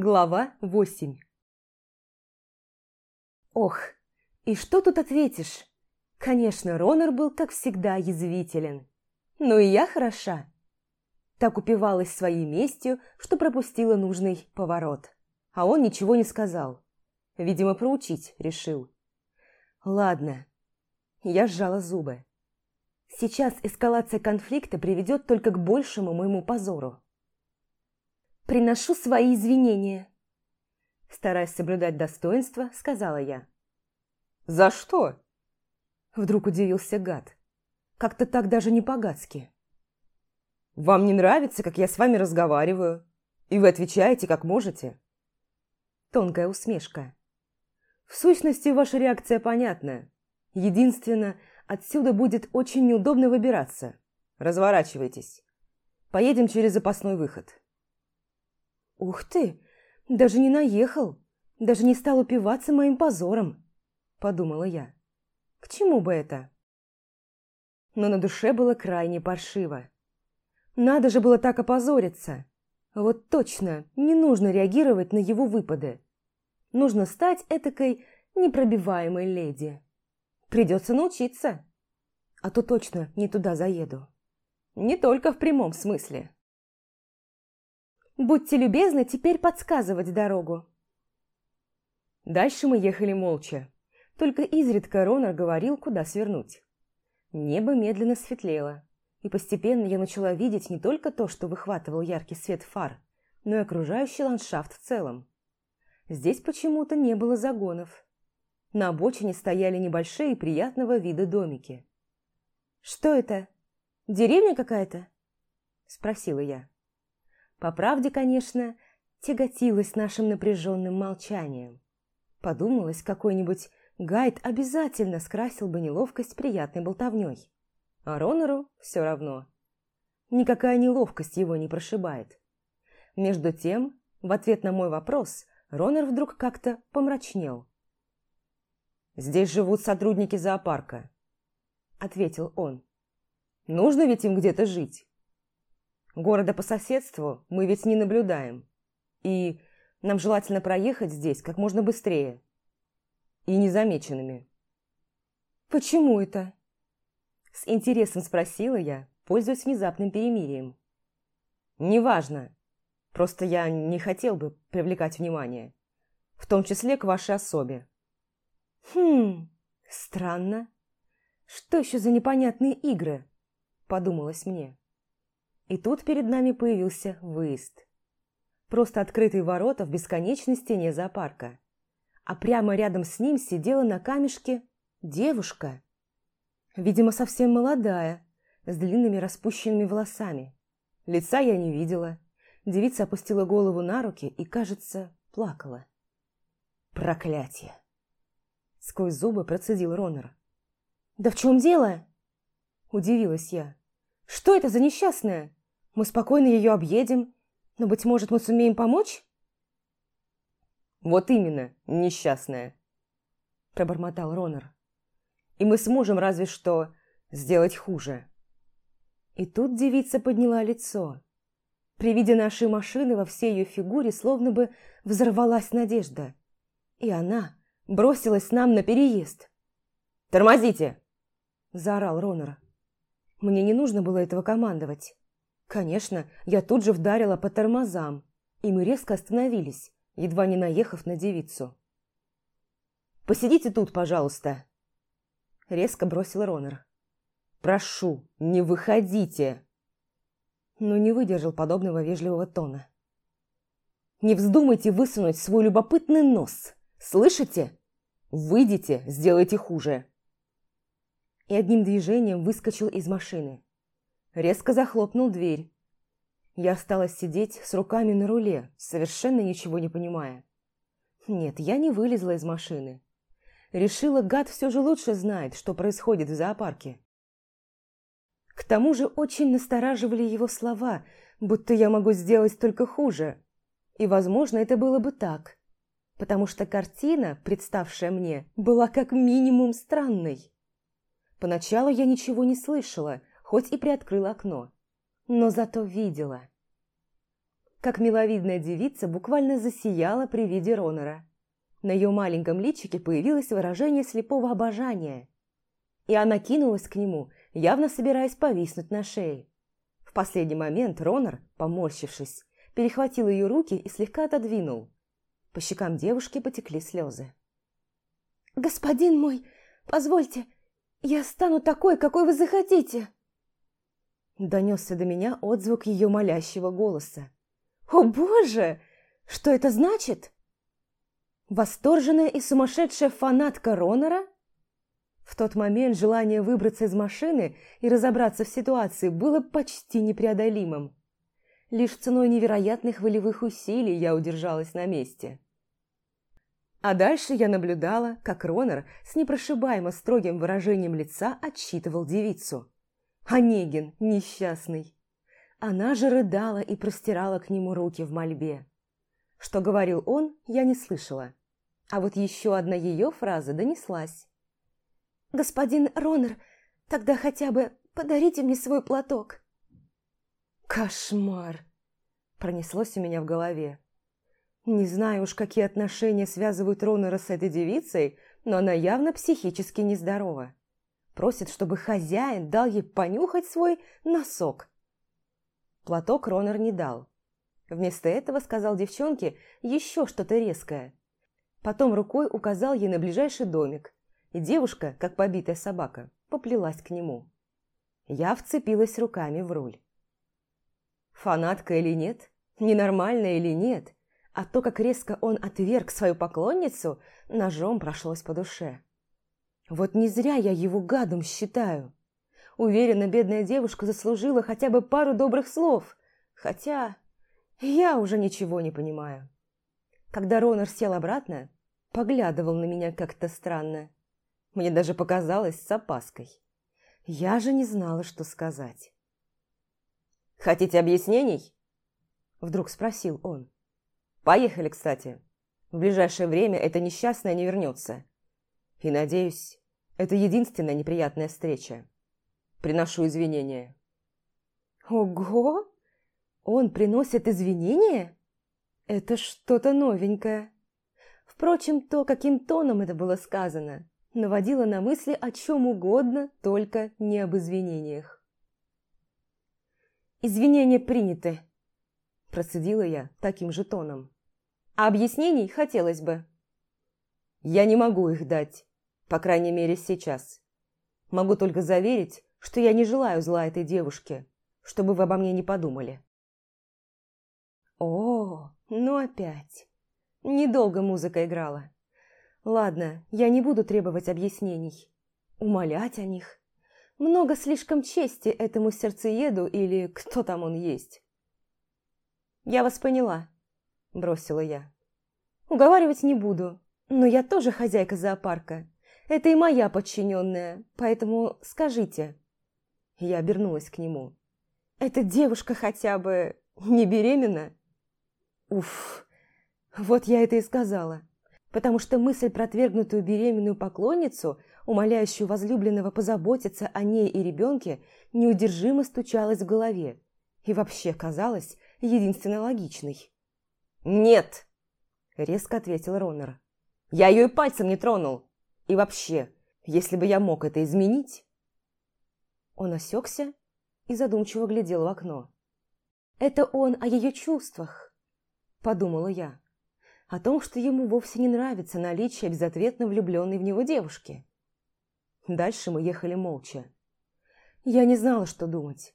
Глава 8 Ох, и что тут ответишь? Конечно, Ронор был, как всегда, язвителен. Но и я хороша. Так упивалась своей местью, что пропустила нужный поворот. А он ничего не сказал. Видимо, проучить решил. Ладно. Я сжала зубы. Сейчас эскалация конфликта приведет только к большему моему позору. Приношу свои извинения. Стараясь соблюдать достоинство, сказала я. «За что?» Вдруг удивился гад. Как-то так даже не по-гадски. «Вам не нравится, как я с вами разговариваю, и вы отвечаете, как можете?» Тонкая усмешка. «В сущности, ваша реакция понятна. Единственное, отсюда будет очень неудобно выбираться. Разворачивайтесь. Поедем через запасной выход». Ух ты! Даже не наехал! Даже не стал упиваться моим позором!» – подумала я. «К чему бы это?» Но на душе было крайне паршиво. Надо же было так опозориться. Вот точно, не нужно реагировать на его выпады. Нужно стать этакой непробиваемой леди. Придется научиться. А то точно не туда заеду. Не только в прямом смысле. Будьте любезны теперь подсказывать дорогу. Дальше мы ехали молча. Только изредка Ронар говорил, куда свернуть. Небо медленно светлело, и постепенно я начала видеть не только то, что выхватывал яркий свет фар, но и окружающий ландшафт в целом. Здесь почему-то не было загонов. На обочине стояли небольшие приятного вида домики. «Что это? Деревня какая-то?» – спросила я. По правде, конечно, тяготилась нашим напряженным молчанием. Подумалось, какой-нибудь гайд обязательно скрасил бы неловкость приятной болтовней. А Ронору все равно. Никакая неловкость его не прошибает. Между тем, в ответ на мой вопрос, Ронор вдруг как-то помрачнел. «Здесь живут сотрудники зоопарка», — ответил он. «Нужно ведь им где-то жить». Города по соседству мы ведь не наблюдаем. И нам желательно проехать здесь как можно быстрее. И незамеченными. «Почему это?» С интересом спросила я, пользуясь внезапным перемирием. «Неважно. Просто я не хотел бы привлекать внимание. В том числе к вашей особе». «Хм, странно. Что еще за непонятные игры?» Подумалось мне. И тут перед нами появился выезд. Просто открытые ворота в бесконечной стене зоопарка. А прямо рядом с ним сидела на камешке девушка. Видимо, совсем молодая, с длинными распущенными волосами. Лица я не видела. Девица опустила голову на руки и, кажется, плакала. «Проклятие!» Сквозь зубы процедил Ронер. «Да в чем дело?» Удивилась я. «Что это за несчастная?» Мы спокойно ее объедем, но, быть может, мы сумеем помочь?» «Вот именно, несчастная», – пробормотал Ронор. «И мы сможем разве что сделать хуже». И тут девица подняла лицо. При виде нашей машины во всей ее фигуре словно бы взорвалась надежда. И она бросилась нам на переезд. «Тормозите!» – заорал Ронор. Мне не нужно было этого командовать. Конечно, я тут же вдарила по тормозам, и мы резко остановились, едва не наехав на девицу. «Посидите тут, пожалуйста», — резко бросил Ронер. «Прошу, не выходите!» Но не выдержал подобного вежливого тона. «Не вздумайте высунуть свой любопытный нос! Слышите? Выйдите, сделайте хуже!» И одним движением выскочил из машины резко захлопнул дверь. Я осталась сидеть с руками на руле, совершенно ничего не понимая. Нет, я не вылезла из машины. Решила, гад все же лучше знает, что происходит в зоопарке. К тому же очень настораживали его слова, будто я могу сделать только хуже. И, возможно, это было бы так, потому что картина, представшая мне, была как минимум странной. Поначалу я ничего не слышала, хоть и приоткрыла окно, но зато видела. Как миловидная девица буквально засияла при виде Ронора. На ее маленьком личике появилось выражение слепого обожания. И она кинулась к нему, явно собираясь повиснуть на шее. В последний момент Ронор, поморщившись, перехватил ее руки и слегка отодвинул. По щекам девушки потекли слезы. «Господин мой, позвольте, я стану такой, какой вы захотите!» Донесся до меня отзвук ее молящего голоса. «О боже! Что это значит?» Восторженная и сумасшедшая фанатка Ронора? В тот момент желание выбраться из машины и разобраться в ситуации было почти непреодолимым. Лишь ценой невероятных волевых усилий я удержалась на месте. А дальше я наблюдала, как Ронор с непрошибаемо строгим выражением лица отчитывал девицу. Онегин, несчастный. Она же рыдала и простирала к нему руки в мольбе. Что говорил он, я не слышала. А вот еще одна ее фраза донеслась. «Господин Ронер, тогда хотя бы подарите мне свой платок». «Кошмар!» – пронеслось у меня в голове. Не знаю уж, какие отношения связывают Ронера с этой девицей, но она явно психически нездорова просит, чтобы хозяин дал ей понюхать свой носок. Платок Ронер не дал. Вместо этого сказал девчонке еще что-то резкое. Потом рукой указал ей на ближайший домик, и девушка, как побитая собака, поплелась к нему. Я вцепилась руками в руль. Фанатка или нет, ненормальная или нет, а то, как резко он отверг свою поклонницу, ножом прошлось по душе. Вот не зря я его гадом считаю. Уверена, бедная девушка заслужила хотя бы пару добрых слов. Хотя я уже ничего не понимаю. Когда Ронар сел обратно, поглядывал на меня как-то странно. Мне даже показалось с опаской. Я же не знала, что сказать. «Хотите объяснений?» Вдруг спросил он. «Поехали, кстати. В ближайшее время эта несчастная не вернется. И, надеюсь, это единственная неприятная встреча. Приношу извинения. Ого! Он приносит извинения? Это что-то новенькое. Впрочем, то, каким тоном это было сказано, наводило на мысли о чем угодно, только не об извинениях. «Извинения приняты», – процедила я таким же тоном. «А объяснений хотелось бы». «Я не могу их дать. По крайней мере, сейчас. Могу только заверить, что я не желаю зла этой девушке, чтобы вы обо мне не подумали. О, ну опять. Недолго музыка играла. Ладно, я не буду требовать объяснений, умолять о них. Много слишком чести этому сердцееду или кто там он есть. Я вас поняла, бросила я. Уговаривать не буду, но я тоже хозяйка зоопарка, это и моя подчиненная, поэтому скажите». Я обернулась к нему. «Эта девушка хотя бы не беременна?» «Уф, вот я это и сказала» потому что мысль про отвергнутую беременную поклонницу, умоляющую возлюбленного позаботиться о ней и ребенке, неудержимо стучалась в голове и вообще казалась единственно логичной. «Нет!» – резко ответил Ронер. «Я ее и пальцем не тронул. И вообще, если бы я мог это изменить...» Он осекся и задумчиво глядел в окно. «Это он о её чувствах», — подумала я. «О том, что ему вовсе не нравится наличие безответно влюблённой в него девушки». Дальше мы ехали молча. Я не знала, что думать.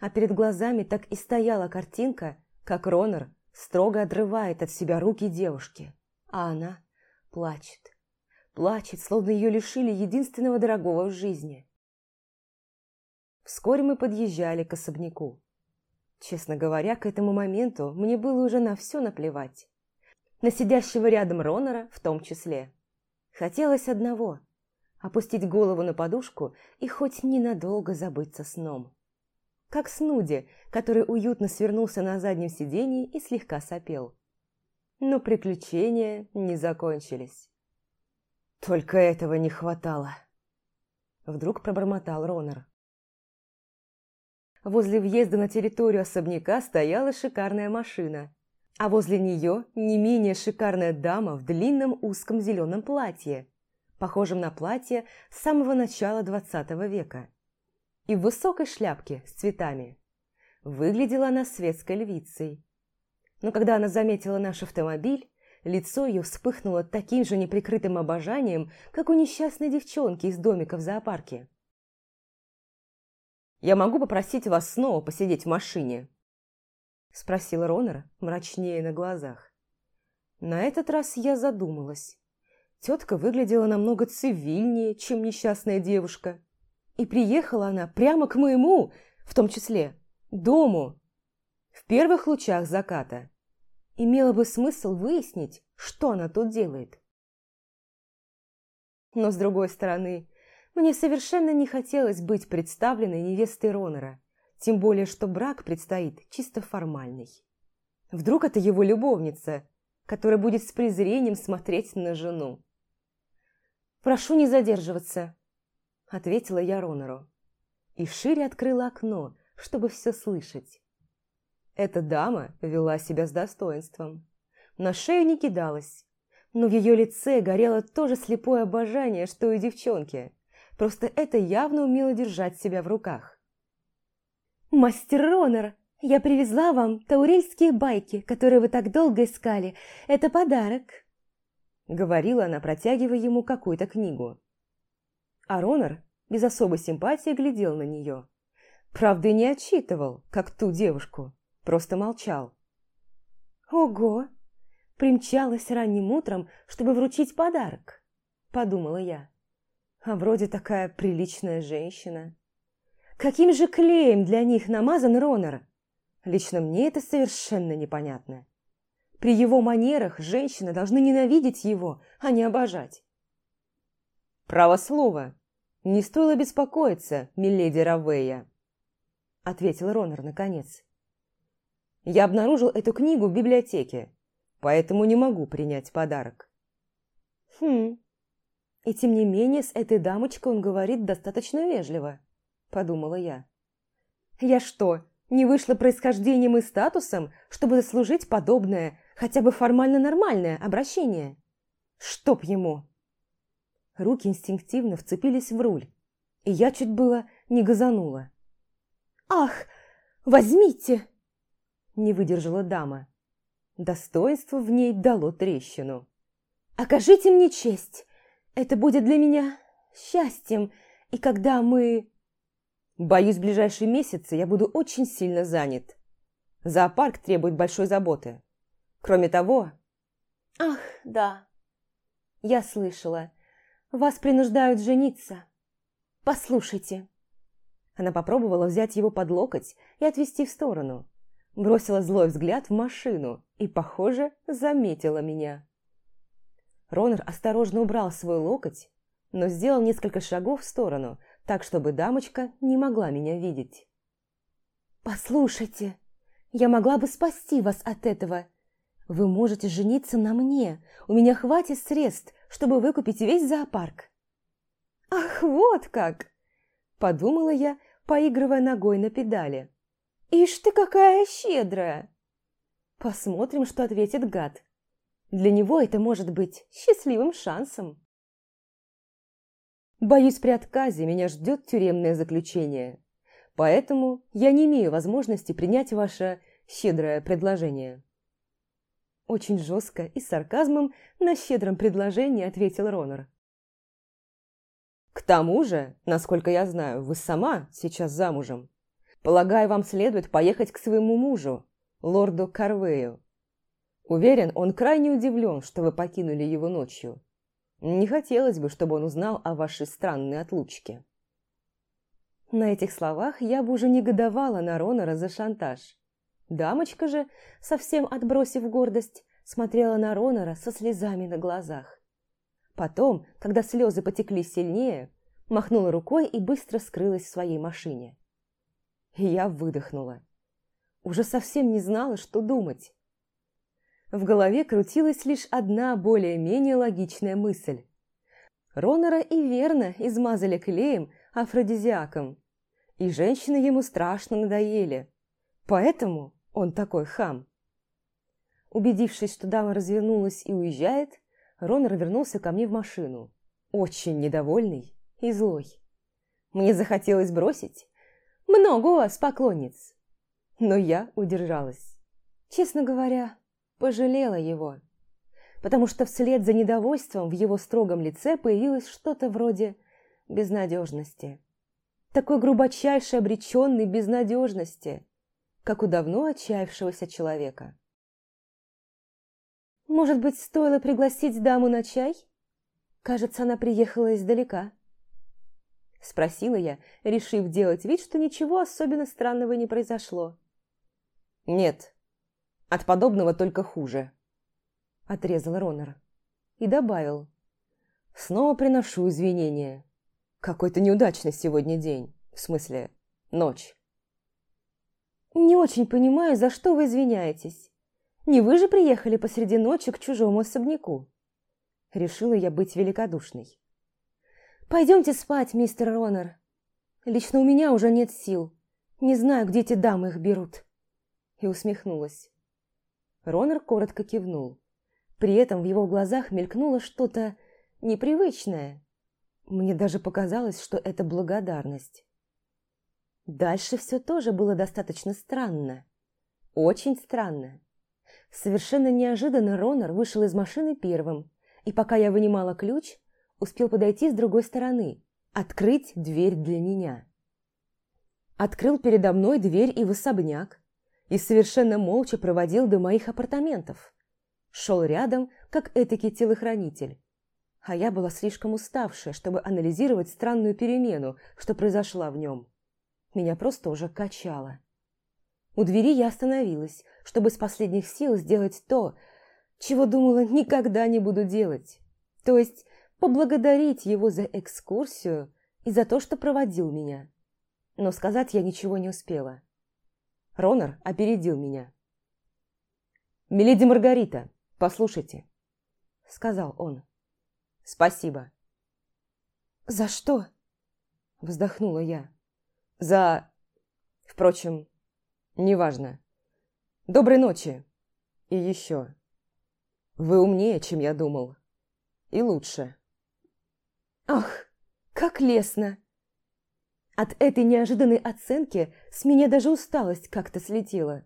А перед глазами так и стояла картинка, как Ронар строго отрывает от себя руки девушки, а она плачет плачет, словно ее лишили единственного дорогого в жизни. Вскоре мы подъезжали к особняку. Честно говоря, к этому моменту мне было уже на все наплевать. На сидящего рядом Ронора в том числе. Хотелось одного – опустить голову на подушку и хоть ненадолго забыться сном. Как Снуди, который уютно свернулся на заднем сидении и слегка сопел. Но приключения не закончились. Только этого не хватало. Вдруг пробормотал Ронор. Возле въезда на территорию особняка стояла шикарная машина, а возле нее не менее шикарная дама в длинном узком зеленом платье, похожем на платье с самого начала XX века, и в высокой шляпке с цветами. Выглядела она светской львицей. Но когда она заметила наш автомобиль, Лицо ее вспыхнуло таким же неприкрытым обожанием, как у несчастной девчонки из домика в зоопарке. «Я могу попросить вас снова посидеть в машине?» – спросил Ронер, мрачнее на глазах. На этот раз я задумалась. Тетка выглядела намного цивильнее, чем несчастная девушка. И приехала она прямо к моему, в том числе, дому, в первых лучах заката имело бы смысл выяснить, что она тут делает. Но, с другой стороны, мне совершенно не хотелось быть представленной невестой Ронера, тем более, что брак предстоит чисто формальный. Вдруг это его любовница, которая будет с презрением смотреть на жену. «Прошу не задерживаться», – ответила я Ронеру. И шире открыла окно, чтобы все слышать. Эта дама вела себя с достоинством. На шею не кидалась, но в ее лице горело то же слепое обожание, что и девчонки. Просто это явно умело держать себя в руках. «Мастер Ронер, я привезла вам таурельские байки, которые вы так долго искали. Это подарок!» Говорила она, протягивая ему какую-то книгу. А Ронер без особой симпатии глядел на нее. Правда, и не отчитывал, как ту девушку просто молчал. «Ого! Примчалась ранним утром, чтобы вручить подарок!» – подумала я. «А вроде такая приличная женщина!» «Каким же клеем для них намазан Ронор?» Лично мне это совершенно непонятно. При его манерах женщины должны ненавидеть его, а не обожать. «Право слово. Не стоило беспокоиться, миледи Равея», — ответил Ронор наконец. Я обнаружил эту книгу в библиотеке, поэтому не могу принять подарок. Хм. И тем не менее с этой дамочкой он говорит достаточно вежливо, подумала я. Я что, не вышла происхождением и статусом, чтобы заслужить подобное, хотя бы формально нормальное обращение? Чтоб ему! Руки инстинктивно вцепились в руль, и я чуть было не газанула. «Ах, возьмите!» не выдержала дама. Достоинство в ней дало трещину. «Окажите мне честь! Это будет для меня счастьем, и когда мы...» «Боюсь, в ближайшие месяцы я буду очень сильно занят. Зоопарк требует большой заботы. Кроме того...» «Ах, да. Я слышала. Вас принуждают жениться. Послушайте». Она попробовала взять его под локоть и отвести в сторону бросила злой взгляд в машину и, похоже, заметила меня. Ронер осторожно убрал свой локоть, но сделал несколько шагов в сторону, так, чтобы дамочка не могла меня видеть. «Послушайте, я могла бы спасти вас от этого. Вы можете жениться на мне. У меня хватит средств, чтобы выкупить весь зоопарк». «Ах, вот как!» – подумала я, поигрывая ногой на педали. «Ишь ты какая щедрая!» Посмотрим, что ответит гад. Для него это может быть счастливым шансом. Боюсь, при отказе меня ждет тюремное заключение. Поэтому я не имею возможности принять ваше щедрое предложение. Очень жестко и с сарказмом на щедром предложении ответил Ронор. К тому же, насколько я знаю, вы сама сейчас замужем. Полагаю, вам следует поехать к своему мужу, лорду Карвею. Уверен, он крайне удивлен, что вы покинули его ночью. Не хотелось бы, чтобы он узнал о вашей странной отлучке. На этих словах я бы уже негодовала на Ронора за шантаж. Дамочка же, совсем отбросив гордость, смотрела на Ронора со слезами на глазах. Потом, когда слезы потекли сильнее, махнула рукой и быстро скрылась в своей машине. И Я выдохнула. Уже совсем не знала, что думать. В голове крутилась лишь одна более-менее логичная мысль. Ронора и верно измазали клеем афродизиаком. И женщины ему страшно надоели. Поэтому он такой хам. Убедившись, что дама развернулась и уезжает, Ронор вернулся ко мне в машину. Очень недовольный и злой. Мне захотелось бросить, много у вас поклонниц, Но ну, я удержалась. Честно говоря, пожалела его, потому что вслед за недовольством в его строгом лице появилось что-то вроде безнадежности. Такой грубочайшей обреченной безнадежности, как у давно отчаявшегося человека. Может быть, стоило пригласить даму на чай? Кажется, она приехала издалека. – спросила я, решив делать вид, что ничего особенно странного не произошло. «Нет, от подобного только хуже», – отрезал Ронар и добавил. «Снова приношу извинения. Какой-то неудачный сегодня день, в смысле, ночь». «Не очень понимаю, за что вы извиняетесь. Не вы же приехали посреди ночи к чужому особняку?» Решила я быть великодушной. «Пойдемте спать, мистер Ронер. Лично у меня уже нет сил. Не знаю, где эти дамы их берут». И усмехнулась. Ронер коротко кивнул. При этом в его глазах мелькнуло что-то непривычное. Мне даже показалось, что это благодарность. Дальше все тоже было достаточно странно. Очень странно. Совершенно неожиданно Ронар вышел из машины первым, и пока я вынимала ключ, успел подойти с другой стороны, открыть дверь для меня. Открыл передо мной дверь и в особняк, и совершенно молча проводил до моих апартаментов. Шел рядом, как этакий телохранитель. А я была слишком уставшая, чтобы анализировать странную перемену, что произошла в нем. Меня просто уже качало. У двери я остановилась, чтобы с последних сил сделать то, чего думала никогда не буду делать. То есть поблагодарить его за экскурсию и за то, что проводил меня. Но сказать я ничего не успела. Ронор опередил меня. «Миледи Маргарита, послушайте», — сказал он. «Спасибо». «За что?» — вздохнула я. «За... впрочем, неважно. Доброй ночи. И еще. Вы умнее, чем я думал. И лучше». Ах, как лестно! От этой неожиданной оценки с меня даже усталость как-то слетела.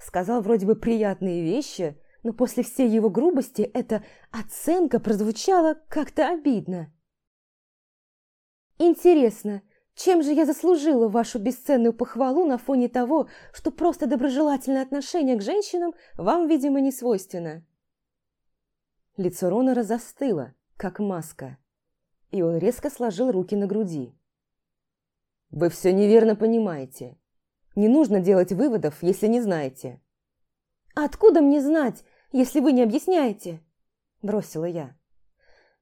Сказал вроде бы приятные вещи, но после всей его грубости эта оценка прозвучала как-то обидно. Интересно, чем же я заслужила вашу бесценную похвалу на фоне того, что просто доброжелательное отношение к женщинам вам, видимо, не свойственно? Лицо Рона разостыло, как маска и он резко сложил руки на груди. «Вы все неверно понимаете. Не нужно делать выводов, если не знаете». Откуда мне знать, если вы не объясняете?» – бросила я.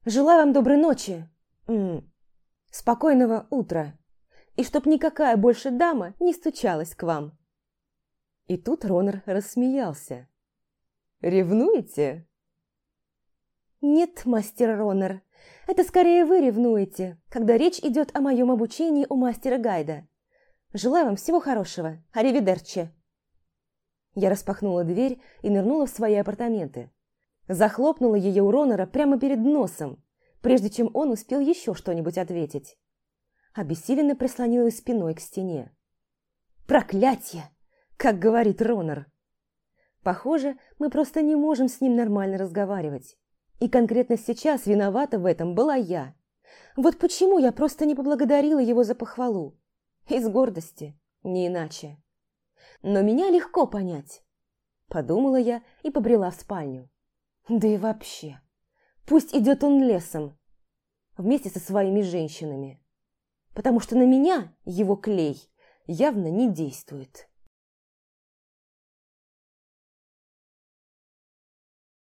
«Желаю вам доброй ночи. М -м. Спокойного утра. И чтоб никакая больше дама не стучалась к вам». И тут Ронер рассмеялся. «Ревнуете?» «Нет, мастер Ронер, это скорее вы ревнуете, когда речь идет о моем обучении у мастера Гайда. Желаю вам всего хорошего. Аривидерчи!» Я распахнула дверь и нырнула в свои апартаменты. Захлопнула ее у Ронора прямо перед носом, прежде чем он успел еще что-нибудь ответить. Обессиленно прислонилась спиной к стене. «Проклятье!» – как говорит Ронор. «Похоже, мы просто не можем с ним нормально разговаривать». И конкретно сейчас виновата в этом была я. Вот почему я просто не поблагодарила его за похвалу. Из гордости, не иначе. Но меня легко понять. Подумала я и побрела в спальню. Да и вообще. Пусть идет он лесом. Вместе со своими женщинами. Потому что на меня его клей явно не действует.